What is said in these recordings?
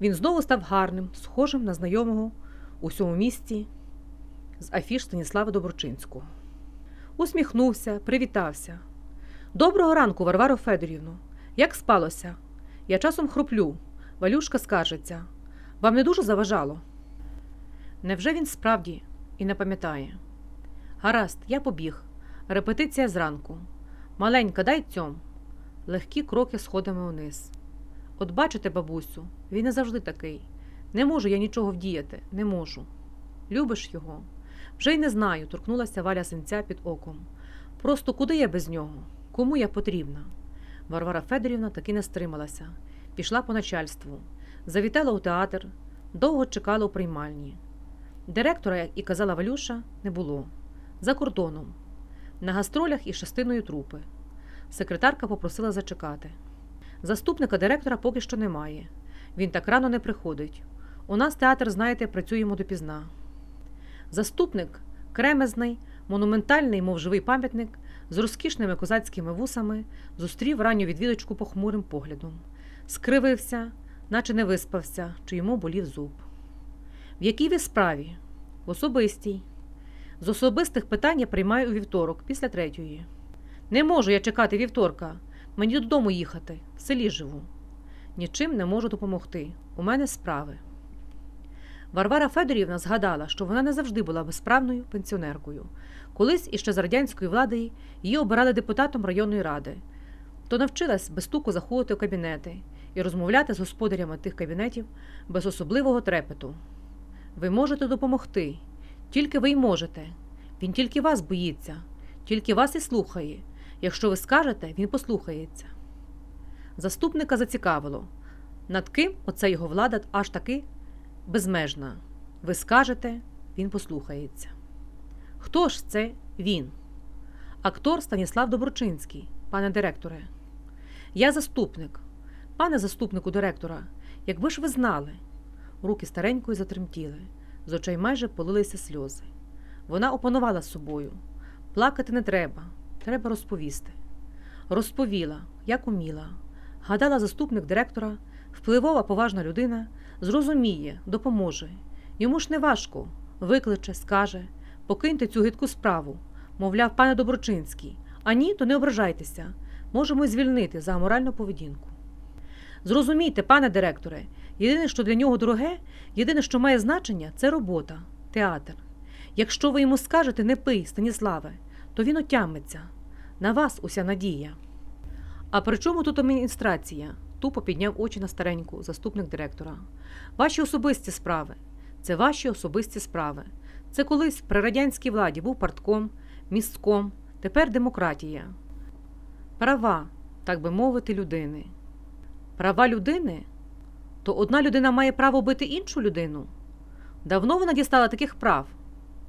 Він знову став гарним, схожим на знайомого у цьому місті з афіш Станіслава Доброчинського. Усміхнувся, привітався. Доброго ранку, Варваро Федорівну. Як спалося? Я часом хроплю. Валюшка скаржиться. Вам не дуже заважало? Невже він справді і не пам'ятає? Гаразд, я побіг. Репетиція зранку. Маленька, дай цьом. Легкі кроки сходами вниз. От бачите, бабусю, він не завжди такий. Не можу я нічого вдіяти, не можу. Любиш його? Вже й не знаю, торкнулася Валя синця під оком. Просто куди я без нього? Кому я потрібна? Варвара Федорівна таки не стрималася, пішла по начальству, завітала у театр, довго чекала у приймальні. Директора, як і казала Валюша, не було. За кордоном, на гастролях із частиною трупи. Секретарка попросила зачекати. Заступника директора поки що немає. Він так рано не приходить. У нас театр, знаєте, працюємо допізна. Заступник кремезний, монументальний, мов живий пам'ятник, з розкішними козацькими вусами, зустрів ранню відвідочку похмурим поглядом, скривився, наче не виспався, чи йому болів зуб. В якій ви справі? В особистій. З особистих питань я приймаю у вівторок, після третьої. Не можу я чекати вівторка. Мені додому їхати, в селі живу. Нічим не можу допомогти. У мене справи. Варвара Федорівна згадала, що вона не завжди була безправною пенсіонеркою. Колись іще з радянської влади її обирали депутатом районної ради, то навчилась без стуку заходити у кабінети і розмовляти з господарями тих кабінетів без особливого трепету. Ви можете допомогти, тільки ви й можете. Він тільки вас боїться, тільки вас і слухає. Якщо ви скажете, він послухається. Заступника зацікавило, над ким оце його влада аж таки безмежна. Ви скажете, він послухається. Хто ж це він? Актор Станіслав Доброчинський, пане директоре. Я заступник. Пане заступнику директора, якби ж ви знали. Руки старенької затремтіли, з очей майже полилися сльози. Вона опанувала собою. Плакати не треба, треба розповісти. Розповіла, як уміла. Гадала заступник директора, впливова поважна людина, зрозуміє, допоможе. Йому ж не важко, викличе, скаже, покиньте цю гидку справу, мовляв, пане Доброчинський. А ні, то не ображайтеся. Можемо звільнити за аморальну поведінку. Зрозумійте, пане директоре, єдине, що для нього дороге, єдине, що має значення, це робота, театр. Якщо ви йому скажете не пий, Станіславе, то він отямиться. На вас уся надія. А при чому тут адміністрація? Тупо підняв очі на стареньку, заступник директора. Ваші особисті справи. Це ваші особисті справи. Це колись при радянській владі був партком, містком, тепер демократія. Права, так би мовити, людини. Права людини? То одна людина має право бити іншу людину. Давно вона дістала таких прав.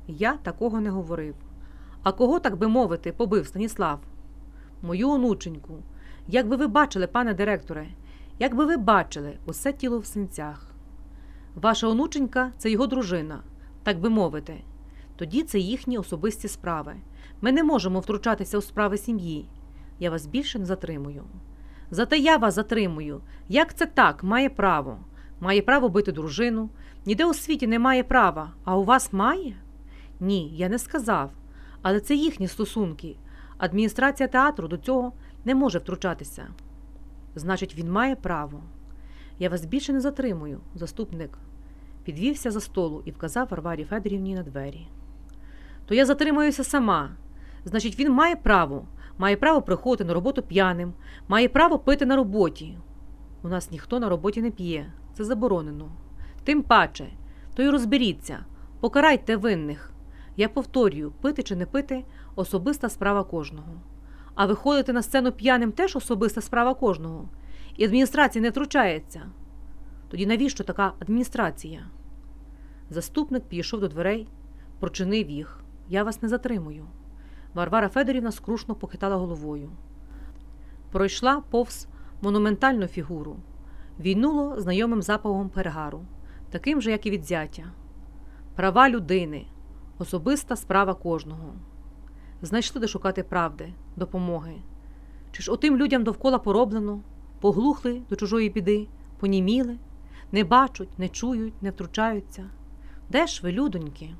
Я такого не говорив. А кого, так би мовити, побив Станіслав? Мою онученьку. Як би ви бачили, пане директоре, як би ви бачили усе тіло в синцях. Ваша онученька це його дружина, так би мовити. Тоді це їхні особисті справи. Ми не можемо втручатися у справи сім'ї. Я вас більше не затримую. Зате я вас затримую. Як це так, має право? Має право бити дружину. Ніде у світі не має права, а у вас має? Ні, я не сказав. Але це їхні стосунки. Адміністрація театру до цього не може втручатися. Значить, він має право. Я вас більше не затримую, заступник. Підвівся за столу і вказав Варварі Федорівні на двері. То я затримаюся сама. Значить, він має право, має право приходити на роботу п'яним, має право пити на роботі. У нас ніхто на роботі не п'є, це заборонено. Тим паче, то й розберіться, покарайте винних. Я повторюю, пити чи не пити особиста справа кожного. А виходити на сцену п'яним теж особиста справа кожного. І адміністрація не втручається. Тоді навіщо така адміністрація? Заступник підійшов до дверей, прочинив їх. Я вас не затримую. Варвара Федорівна скрушно похитала головою. Пройшла повз монументальну фігуру, війнуло знайомим запахом перегару, таким же, як і від зятя. Права людини, особиста справа кожного. Знайшли де шукати правди, допомоги. Чи ж отим людям довкола пороблено, поглухли до чужої біди, поніміли, Не бачать, не чують, не втручаються. Де ж ви, людоньки?